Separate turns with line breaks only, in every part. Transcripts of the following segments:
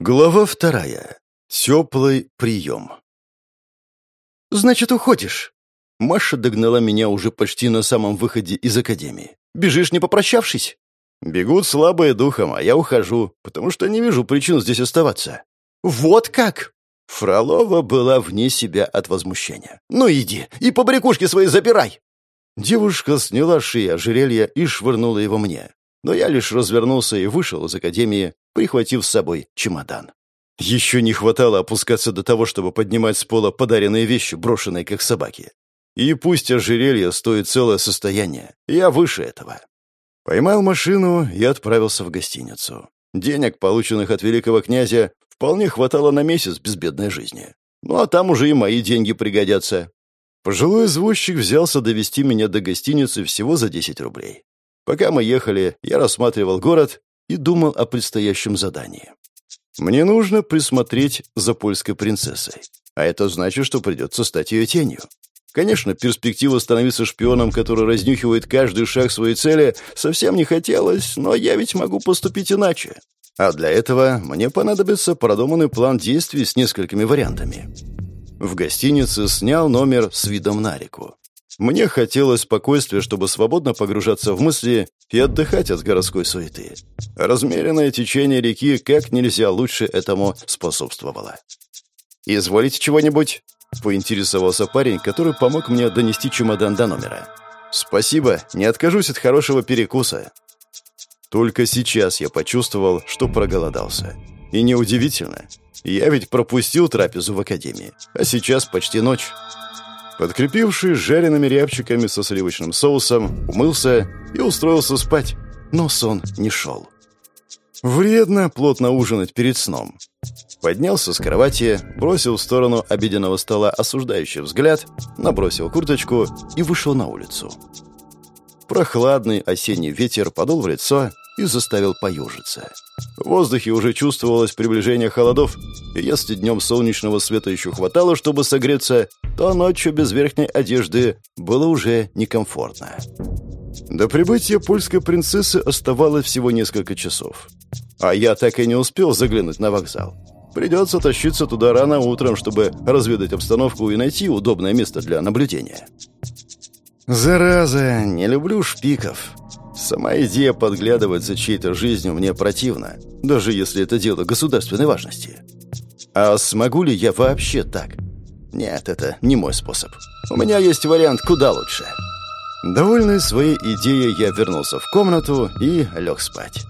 Глава вторая. Теплый прием.
«Значит, уходишь?»
Маша догнала меня уже почти на самом выходе из академии.
«Бежишь, не попрощавшись?»
«Бегут слабые духом, а я ухожу, потому что не вижу причин здесь оставаться».
«Вот как?»
Фролова была вне себя от возмущения.
«Ну иди, и побрякушки свои забирай!»
Девушка сняла шею ожерелья и швырнула его мне. Но я лишь развернулся и вышел из академии, прихватив с собой чемодан. Еще не хватало опускаться до того, чтобы поднимать с пола подаренные вещи, брошенные как собаки. И пусть ожерелье стоит целое состояние, я выше этого. Поймал машину и отправился в гостиницу. Денег, полученных от великого князя, вполне хватало на месяц безбедной жизни. Ну а там уже и мои деньги пригодятся. Пожилой извозчик взялся довести меня до гостиницы всего за 10 рублей. Пока мы ехали, я рассматривал город и думал о предстоящем задании. Мне нужно присмотреть за польской принцессой. А это значит, что придется стать ее тенью. Конечно, перспектива становиться шпионом, который разнюхивает каждый шаг своей цели, совсем не хотелось, но я ведь могу поступить иначе. А для этого мне понадобится продуманный план действий с несколькими вариантами. В гостинице снял номер с видом на реку. Мне хотелось спокойствия, чтобы свободно погружаться в мысли и отдыхать от городской суеты. Размеренное течение реки как нельзя лучше этому способствовало. «Изволите чего-нибудь?» — поинтересовался парень, который помог мне донести чемодан до номера. «Спасибо, не откажусь от хорошего перекуса». Только сейчас я почувствовал, что проголодался. И неудивительно. Я ведь пропустил трапезу в академии, а сейчас почти ночь. Подкрепившись жареными рябчиками со сливочным соусом, умылся и устроился спать, но сон не шел. Вредно плотно ужинать перед сном. Поднялся с кровати, бросил в сторону обеденного стола осуждающий взгляд, набросил курточку и вышел на улицу. Прохладный осенний ветер подул в лицо и заставил поюжиться. В воздухе уже чувствовалось приближение холодов, и если днем солнечного света еще хватало, чтобы согреться, то ночью без верхней одежды было уже некомфортно. До прибытия польской принцессы оставалось всего несколько часов. А я так и не успел заглянуть на вокзал. Придется тащиться туда рано утром, чтобы разведать обстановку и найти удобное место для наблюдения. Зараза, не люблю шпиков. Сама идея подглядывать за чьей-то жизнью мне противна, даже если это дело государственной важности. А смогу ли я вообще так? Нет, это не мой способ. У меня есть вариант куда лучше. Довольный своей идеей, я вернулся в комнату и лег спать.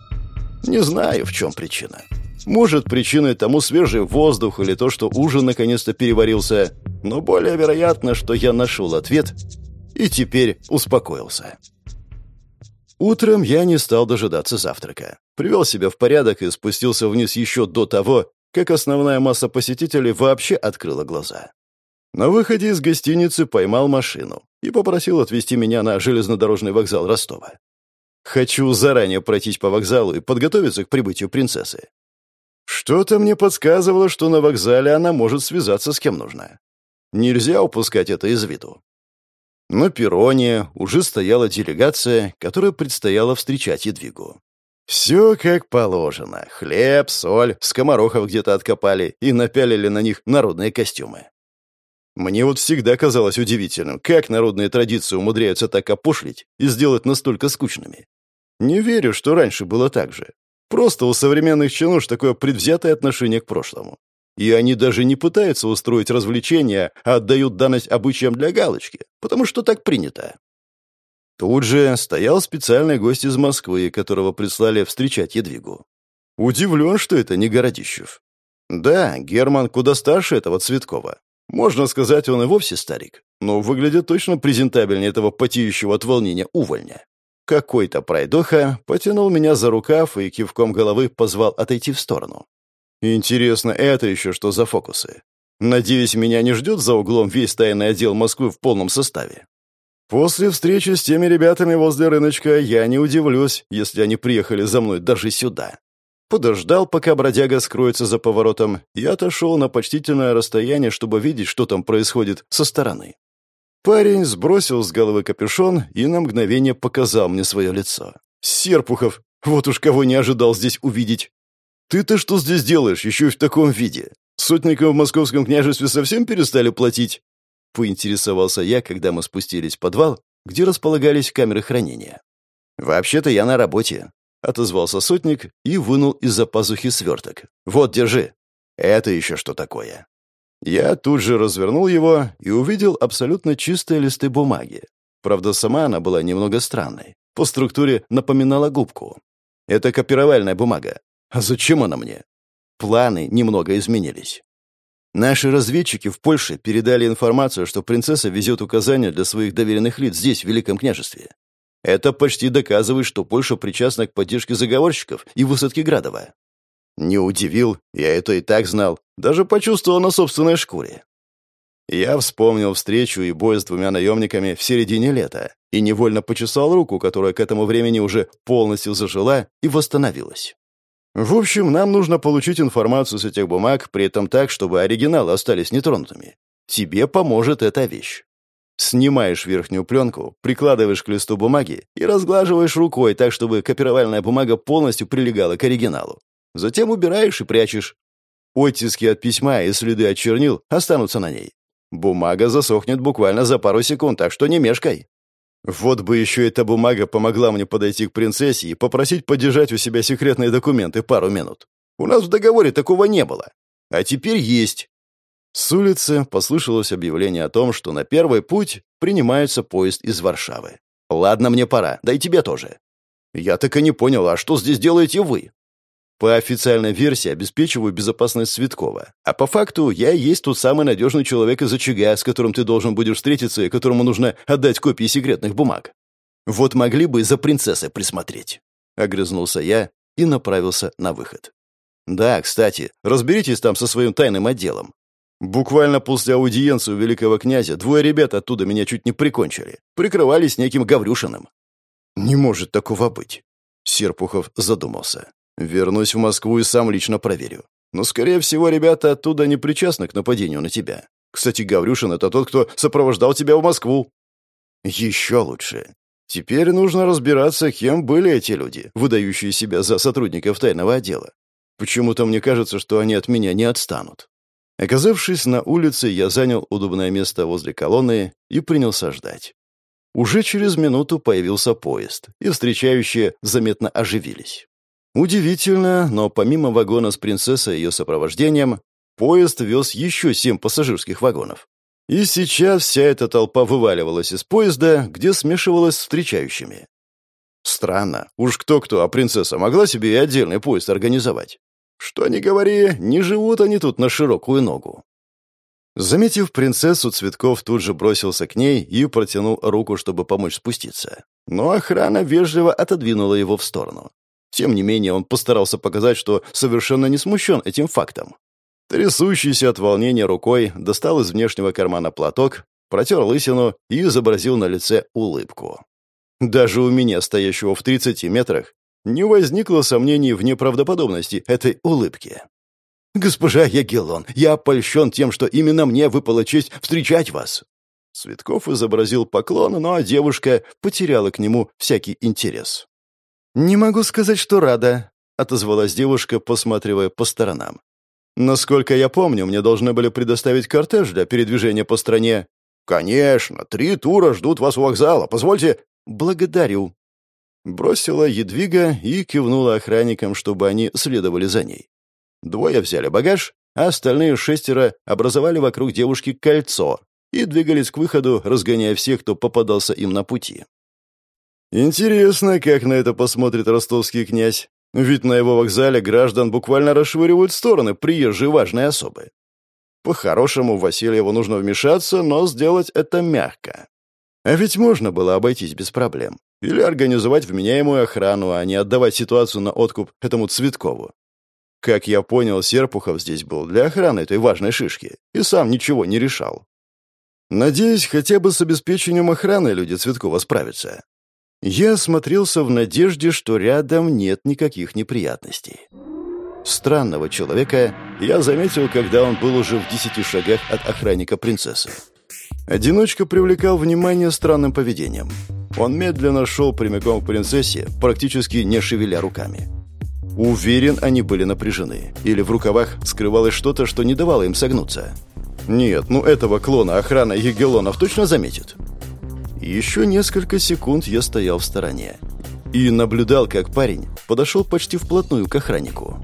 Не знаю, в чем причина. Может, причиной тому свежий воздух или то, что ужин наконец-то переварился, но более вероятно, что я нашел ответ и теперь успокоился. Утром я не стал дожидаться завтрака. Привел себя в порядок и спустился вниз еще до того, как основная масса посетителей вообще открыла глаза. На выходе из гостиницы поймал машину и попросил отвезти меня на железнодорожный вокзал Ростова. Хочу заранее пройтись по вокзалу и подготовиться к прибытию принцессы. Что-то мне подсказывало, что на вокзале она может связаться с кем нужно. Нельзя упускать это из виду. На перроне уже стояла делегация, которая предстояло встречать Едвигу. Все как положено. Хлеб, соль, скоморохов где-то откопали и напялили на них народные костюмы. Мне вот всегда казалось удивительным, как народные традиции умудряются так опошлить и сделать настолько скучными. Не верю, что раньше было так же. Просто у современных чинуш такое предвзятое отношение к прошлому. И они даже не пытаются устроить развлечения, а отдают данность обычаям для галочки, потому что так принято. Тут же стоял специальный гость из Москвы, которого прислали встречать Едвигу. Удивлен, что это не Городищев. Да, Герман куда старше этого Цветкова. Можно сказать, он и вовсе старик, но выглядит точно презентабельнее этого потеющего от волнения увольня. Какой-то пройдоха потянул меня за рукав и кивком головы позвал отойти в сторону. Интересно, это еще что за фокусы? Надеюсь, меня не ждет за углом весь тайный отдел Москвы в полном составе. После встречи с теми ребятами возле рыночка я не удивлюсь, если они приехали за мной даже сюда. Подождал, пока бродяга скроется за поворотом, и отошел на почтительное расстояние, чтобы видеть, что там происходит со стороны. Парень сбросил с головы капюшон и на мгновение показал мне свое лицо. Серпухов! Вот уж кого не ожидал здесь увидеть. «Ты-то что здесь делаешь, еще и в таком виде? Сотникам в московском княжестве совсем перестали платить?» Поинтересовался я, когда мы спустились в подвал, где располагались камеры хранения. «Вообще-то я на работе», — отозвался сотник и вынул из-за пазухи сверток. «Вот, держи. Это еще что такое?» Я тут же развернул его и увидел абсолютно чистые листы бумаги. Правда, сама она была немного странной. По структуре напоминала губку. Это копировальная бумага. А зачем она мне? Планы немного изменились. Наши разведчики в Польше передали информацию, что принцесса везет указания для своих доверенных лиц здесь, в Великом княжестве. Это почти доказывает, что Польша причастна к поддержке заговорщиков и высадке Градова. Не удивил, я это и так знал, даже почувствовал на собственной шкуре. Я вспомнил встречу и бой с двумя наемниками в середине лета и невольно почесал руку, которая к этому времени уже полностью зажила и восстановилась. В общем, нам нужно получить информацию с этих бумаг, при этом так, чтобы оригиналы остались нетронутыми. Тебе поможет эта вещь. Снимаешь верхнюю пленку, прикладываешь к листу бумаги и разглаживаешь рукой так, чтобы копировальная бумага полностью прилегала к оригиналу. Затем убираешь и прячешь. Оттиски от письма и следы от чернил останутся на ней. Бумага засохнет буквально за пару секунд, так что не мешкай. Вот бы еще эта бумага помогла мне подойти к принцессе и попросить подержать у себя секретные документы пару минут. У нас в договоре такого не было. А теперь есть. С улицы послышалось объявление о том, что на первый путь принимается поезд из Варшавы. «Ладно, мне пора, да и тебе тоже». «Я так и не понял, а что здесь делаете вы?» По официальной версии обеспечиваю безопасность Цветкова. А по факту я и есть тот самый надежный человек из очага, с которым ты должен будешь встретиться и которому нужно отдать копии секретных бумаг. Вот могли бы за принцессой присмотреть. Огрызнулся я и направился на выход. Да, кстати, разберитесь там со своим тайным отделом. Буквально после аудиенции у великого князя двое ребят оттуда меня чуть не прикончили. Прикрывались неким Гаврюшиным. Не может такого быть. Серпухов задумался. Вернусь в Москву и сам лично проверю. Но, скорее всего, ребята оттуда не причастны к нападению на тебя. Кстати, Гаврюшин — это тот, кто сопровождал тебя в Москву. Еще лучше. Теперь нужно разбираться, кем были эти люди, выдающие себя за сотрудников тайного отдела. Почему-то мне кажется, что они от меня не отстанут. Оказавшись на улице, я занял удобное место возле колонны и принялся ждать. Уже через минуту появился поезд, и встречающие заметно оживились. Удивительно, но помимо вагона с принцессой и ее сопровождением, поезд вез еще семь пассажирских вагонов. И сейчас вся эта толпа вываливалась из поезда, где смешивалась с встречающими. Странно. Уж кто-кто, а принцесса могла себе и отдельный поезд организовать. Что ни говори, не живут они тут на широкую ногу. Заметив принцессу, Цветков тут же бросился к ней и протянул руку, чтобы помочь спуститься. Но охрана вежливо отодвинула его в сторону. Тем не менее, он постарался показать, что совершенно не смущен этим фактом. Трясущийся от волнения рукой достал из внешнего кармана платок, протер лысину и изобразил на лице улыбку. Даже у меня, стоящего в 30 метрах, не возникло сомнений в неправдоподобности этой улыбки. «Госпожа Ягеллон, я опольщен тем, что именно мне выпала честь встречать вас!» Цветков изобразил поклон, но девушка потеряла к нему всякий интерес. «Не могу сказать, что рада», — отозвалась девушка, посматривая по сторонам. «Насколько я помню, мне должны были предоставить кортеж для передвижения по стране». «Конечно, три тура ждут вас у вокзала. Позвольте...» «Благодарю». Бросила Едвига и кивнула охранникам, чтобы они следовали за ней. Двое взяли багаж, а остальные шестеро образовали вокруг девушки кольцо и двигались к выходу, разгоняя всех, кто попадался им на пути. Интересно, как на это посмотрит ростовский князь. Ведь на его вокзале граждан буквально расшвыривают в стороны приезжие важные особы. По-хорошему, Васильеву нужно вмешаться, но сделать это мягко. А ведь можно было обойтись без проблем. Или организовать вменяемую охрану, а не отдавать ситуацию на откуп этому Цветкову. Как я понял, Серпухов здесь был для охраны этой важной шишки и сам ничего не решал. Надеюсь, хотя бы с обеспечением охраны люди Цветкова справятся. Я осмотрелся в надежде, что рядом нет никаких неприятностей. Странного человека я заметил, когда он был уже в десяти шагах от охранника принцессы. Одиночка привлекал внимание странным поведением. Он медленно шел прямиком к принцессе, практически не шевеля руками. Уверен, они были напряжены. Или в рукавах скрывалось что-то, что не давало им согнуться. Нет, ну этого клона охрана Егелонов точно заметит. Еще несколько секунд я стоял в стороне и наблюдал, как парень подошел почти вплотную к охраннику.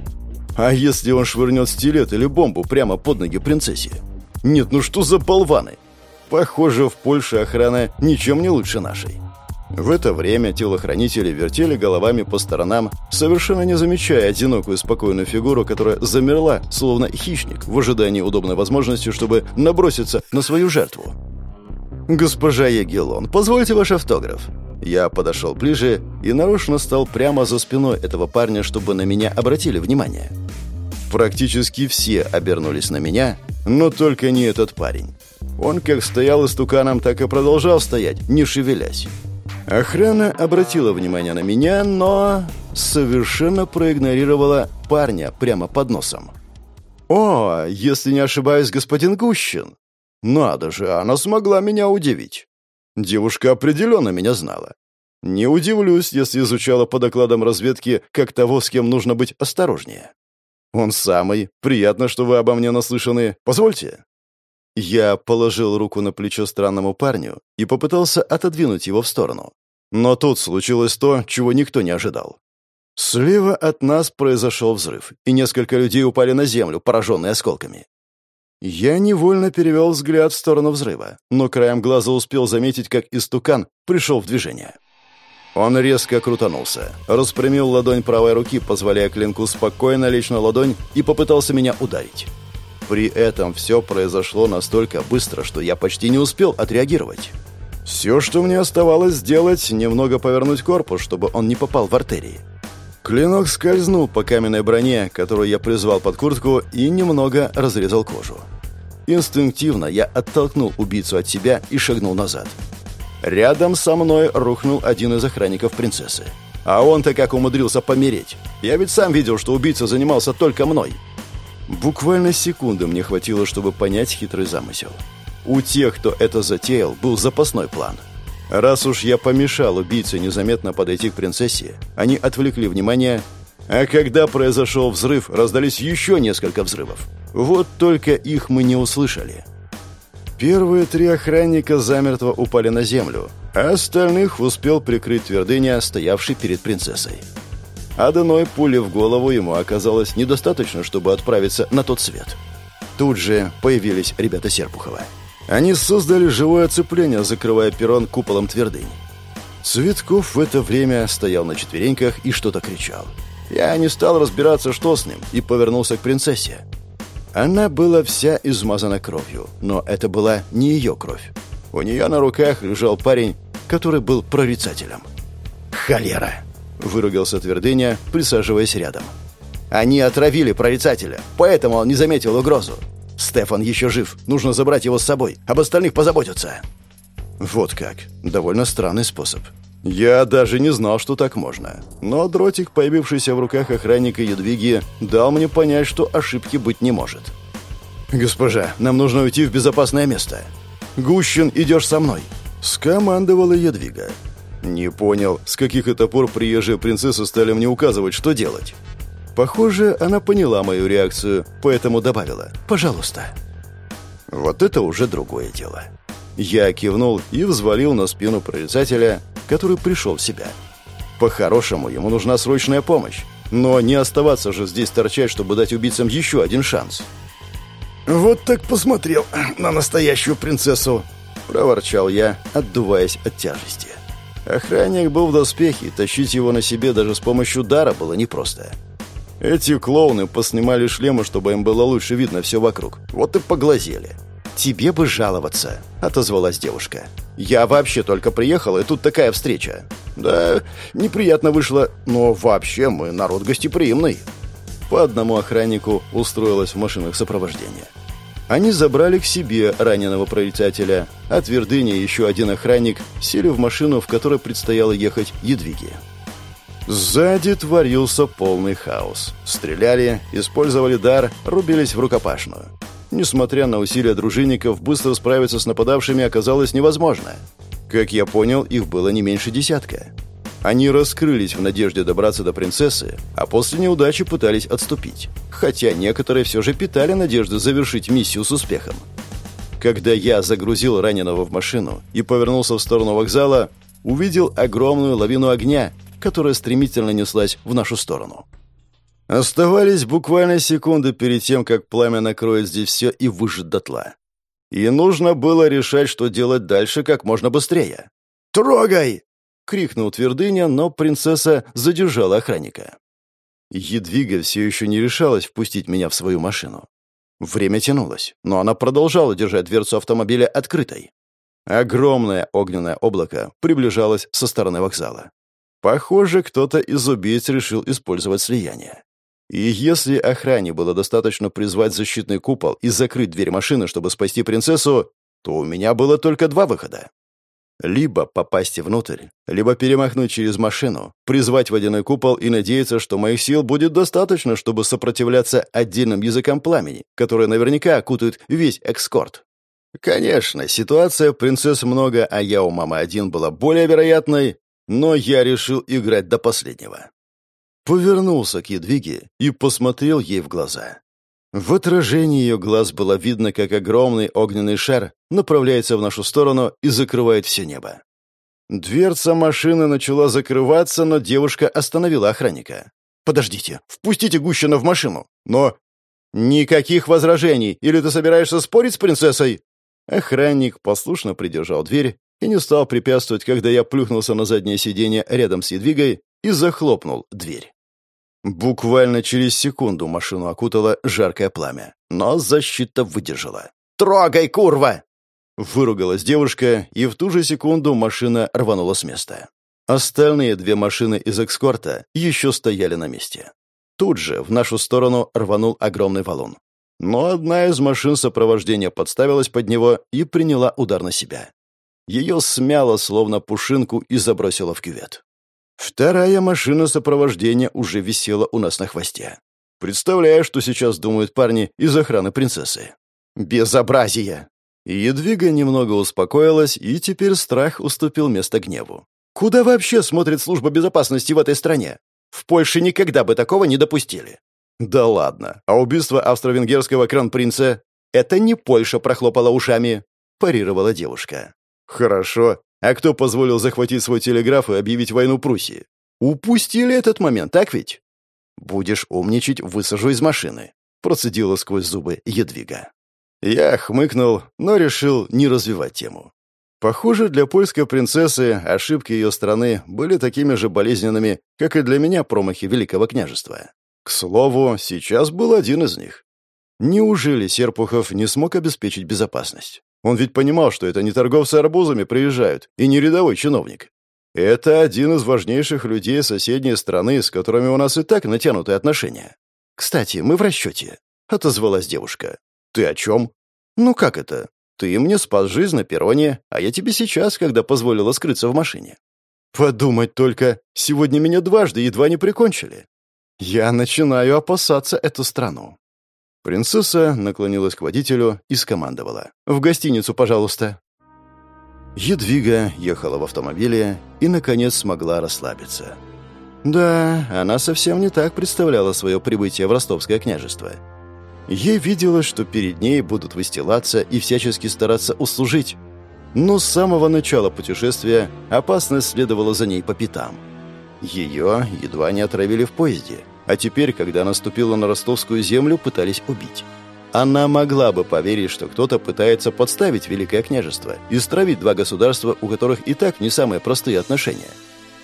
А если он швырнет стилет или бомбу прямо под ноги принцессе? Нет, ну что за болваны? Похоже, в Польше охрана ничем не лучше нашей. В это время телохранители вертели головами по сторонам, совершенно не замечая одинокую спокойную фигуру, которая замерла, словно хищник, в ожидании удобной возможности, чтобы наброситься на свою жертву. «Госпожа Егелон, позвольте ваш автограф». Я подошел ближе и нарочно стал прямо за спиной этого парня, чтобы на меня обратили внимание. Практически все обернулись на меня, но только не этот парень. Он как стоял истуканом, так и продолжал стоять, не шевелясь. Охрана обратила внимание на меня, но совершенно проигнорировала парня прямо под носом. «О, если не ошибаюсь, господин Гущин!» «Надо же, она смогла меня удивить!» Девушка определенно меня знала. Не удивлюсь, если изучала по докладам разведки, как того, с кем нужно быть осторожнее. «Он самый. Приятно, что вы обо мне наслышаны. Позвольте». Я положил руку на плечо странному парню и попытался отодвинуть его в сторону. Но тут случилось то, чего никто не ожидал. Слева от нас произошел взрыв, и несколько людей упали на землю, пораженные осколками. Я невольно перевел взгляд в сторону взрыва, но краем глаза успел заметить, как истукан пришел в движение. Он резко крутанулся, распрямил ладонь правой руки, позволяя клинку спокойно лечь на ладонь, и попытался меня ударить. При этом все произошло настолько быстро, что я почти не успел отреагировать. Все, что мне оставалось сделать, немного повернуть корпус, чтобы он не попал в артерии. Клинок скользнул по каменной броне, которую я призвал под куртку, и немного разрезал кожу. Инстинктивно я оттолкнул убийцу от себя и шагнул назад. Рядом со мной рухнул один из охранников принцессы. А он-то как умудрился помереть. Я ведь сам видел, что убийца занимался только мной. Буквально секунды мне хватило, чтобы понять хитрый замысел. У тех, кто это затеял, был запасной план. Раз уж я помешал убийце незаметно подойти к принцессе, они отвлекли внимание, а когда произошел взрыв, раздались еще несколько взрывов. Вот только их мы не услышали. Первые три охранника замертво упали на землю, а остальных успел прикрыть твердыня, стоявший перед принцессой. Одной пули в голову ему оказалось недостаточно, чтобы отправиться на тот свет. Тут же появились ребята Серпухова. Они создали живое оцепление, закрывая перрон куполом твердынь. Цветков в это время стоял на четвереньках и что-то кричал. Я не стал разбираться, что с ним, и повернулся к принцессе. Она была вся измазана кровью, но это была не ее кровь. У нее на руках лежал парень, который был прорицателем. «Холера!» — выругался Твердыня, присаживаясь рядом. «Они отравили прорицателя, поэтому он не заметил угрозу. Стефан еще жив, нужно забрать его с собой, об остальных позаботиться». Вот как. Довольно странный способ. Я даже не знал, что так можно. Но дротик, появившийся в руках охранника Едвиги, дал мне понять, что ошибки быть не может. «Госпожа, нам нужно уйти в безопасное место. Гущин, идешь со мной», — скомандовала Едвига. Не понял, с каких это пор приезжие принцессы стали мне указывать, что делать. Похоже, она поняла мою реакцию, поэтому добавила «пожалуйста». Вот это уже другое дело. Я кивнул и взвалил на спину прорицателя, который пришел в себя. По-хорошему, ему нужна срочная помощь. Но не оставаться же здесь торчать, чтобы дать убийцам еще один шанс. «Вот так посмотрел на настоящую принцессу!» — проворчал я, отдуваясь от тяжести. Охранник был в доспехе, тащить его на себе даже с помощью дара было непросто. Эти клоуны поснимали шлемы, чтобы им было лучше видно все вокруг. Вот и поглазели. «Тебе бы жаловаться», — отозвалась девушка. «Я вообще только приехала, и тут такая встреча». «Да, неприятно вышло, но вообще мы народ гостеприимный». По одному охраннику устроилась в машинах сопровождения. Они забрали к себе раненого прорицателя, а твердыня еще один охранник сели в машину, в которой предстояло ехать Едвиге. Сзади творился полный хаос. Стреляли, использовали дар, рубились в рукопашную. Несмотря на усилия дружинников, быстро справиться с нападавшими оказалось невозможно. Как я понял, их было не меньше десятка. Они раскрылись в надежде добраться до принцессы, а после неудачи пытались отступить. Хотя некоторые все же питали надежду завершить миссию с успехом. Когда я загрузил раненого в машину и повернулся в сторону вокзала, увидел огромную лавину огня, которая стремительно неслась в нашу сторону. Оставались буквально секунды перед тем, как пламя накроет здесь все и выжжет дотла. И нужно было решать, что делать дальше как можно быстрее. «Трогай!» — крикнул твердыня, но принцесса задержала охранника. Едвига все еще не решалась впустить меня в свою машину. Время тянулось, но она продолжала держать дверцу автомобиля открытой. Огромное огненное облако приближалось со стороны вокзала. Похоже, кто-то из убийц решил использовать слияние. И если охране было достаточно призвать защитный купол и закрыть дверь машины, чтобы спасти принцессу, то у меня было только два выхода. Либо попасть внутрь, либо перемахнуть через машину, призвать водяной купол и надеяться, что моих сил будет достаточно, чтобы сопротивляться отдельным языкам пламени, которые наверняка окутают весь экскорт. Конечно, ситуация принцесс много, а я у мамы один была более вероятной, но я решил играть до последнего. Повернулся к Едвиге и посмотрел ей в глаза. В отражении ее глаз было видно, как огромный огненный шар направляется в нашу сторону и закрывает все небо. Дверца машины начала закрываться, но девушка остановила охранника. «Подождите, впустите Гущина в машину!» «Но...» «Никаких возражений! Или ты собираешься спорить с принцессой?» Охранник послушно придержал дверь и не стал препятствовать, когда я плюхнулся на заднее сиденье рядом с Едвигой и захлопнул дверь. Буквально через секунду машину окутало жаркое пламя, но защита выдержала. «Трогай, курва!» Выругалась девушка, и в ту же секунду машина рванула с места. Остальные две машины из экскорта еще стояли на месте. Тут же в нашу сторону рванул огромный валун. Но одна из машин сопровождения подставилась под него и приняла удар на себя. Ее смяло, словно пушинку, и забросило в кювет. Вторая машина сопровождения уже висела у нас на хвосте. Представляю, что сейчас думают парни из охраны принцессы. Безобразие! Едвига немного успокоилась, и теперь страх уступил место гневу. Куда вообще смотрит служба безопасности в этой стране? В Польше никогда бы такого не допустили. Да ладно, а убийство австро-венгерского кран-принца — это не Польша прохлопала ушами, парировала девушка. Хорошо, а кто позволил захватить свой телеграф и объявить войну Пруссии? Упустили этот момент, так ведь? Будешь умничать, высажу из машины, процедила сквозь зубы Едвига. Я хмыкнул, но решил не развивать тему. Похоже, для польской принцессы ошибки ее страны были такими же болезненными, как и для меня промахи Великого княжества. К слову, сейчас был один из них. Неужели Серпухов не смог обеспечить безопасность? Он ведь понимал, что это не торговцы арбузами приезжают, и не рядовой чиновник. Это один из важнейших людей соседней страны, с которыми у нас и так натянутые отношения. «Кстати, мы в расчете», — отозвалась девушка. «Ты о чем?» «Ну как это? Ты мне спас жизнь на перроне, а я тебе сейчас, когда позволила скрыться в машине». «Подумать только, сегодня меня дважды едва не прикончили. Я начинаю опасаться эту страну». Принцесса наклонилась к водителю и скомандовала. «В гостиницу, пожалуйста». Едвига ехала в автомобиле и, наконец, смогла расслабиться. Да, она совсем не так представляла свое прибытие в ростовское княжество. Ей виделось, что перед ней будут выстилаться и всячески стараться услужить. Но с самого начала путешествия опасность следовала за ней по пятам. Ее едва не отравили в поезде – а теперь, когда она ступила на ростовскую землю, пытались убить. Она могла бы поверить, что кто-то пытается подставить Великое княжество и стравить два государства, у которых и так не самые простые отношения.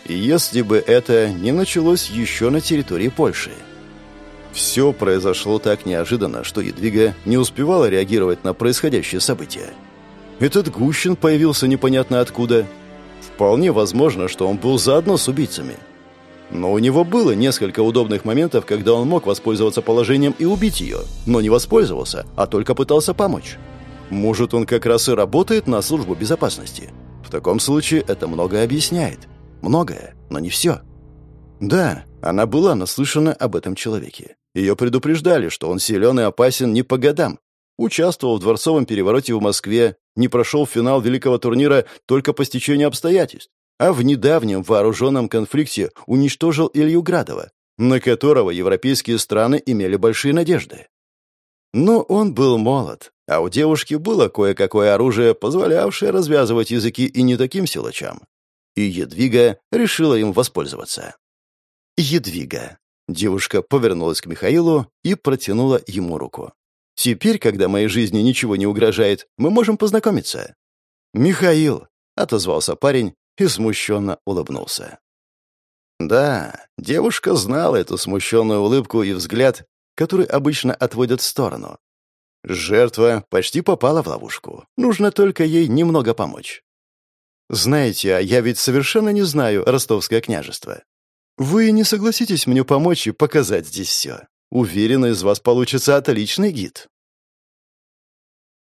И если бы это не началось еще на территории Польши. Все произошло так неожиданно, что Едвига не успевала реагировать на происходящее события. Этот Гущин появился непонятно откуда. Вполне возможно, что он был заодно с убийцами – но у него было несколько удобных моментов, когда он мог воспользоваться положением и убить ее, но не воспользовался, а только пытался помочь. Может, он как раз и работает на службу безопасности. В таком случае это многое объясняет. Многое, но не все. Да, она была наслышана об этом человеке. Ее предупреждали, что он силен и опасен не по годам. Участвовал в дворцовом перевороте в Москве, не прошел финал великого турнира только по стечению обстоятельств. А в недавнем вооруженном конфликте уничтожил Илью Градова, на которого европейские страны имели большие надежды. Но он был молод, а у девушки было кое-какое оружие, позволявшее развязывать языки и не таким силачам. И Едвига решила им воспользоваться. Едвига. Девушка повернулась к Михаилу и протянула ему руку. «Теперь, когда моей жизни ничего не угрожает, мы можем познакомиться». «Михаил», — отозвался парень и смущенно улыбнулся. Да, девушка знала эту смущенную улыбку и взгляд, который обычно отводят в сторону. Жертва почти попала в ловушку. Нужно только ей немного помочь. Знаете, а я ведь совершенно не знаю ростовское княжество. Вы не согласитесь мне помочь и показать здесь все. Уверена, из вас получится отличный гид.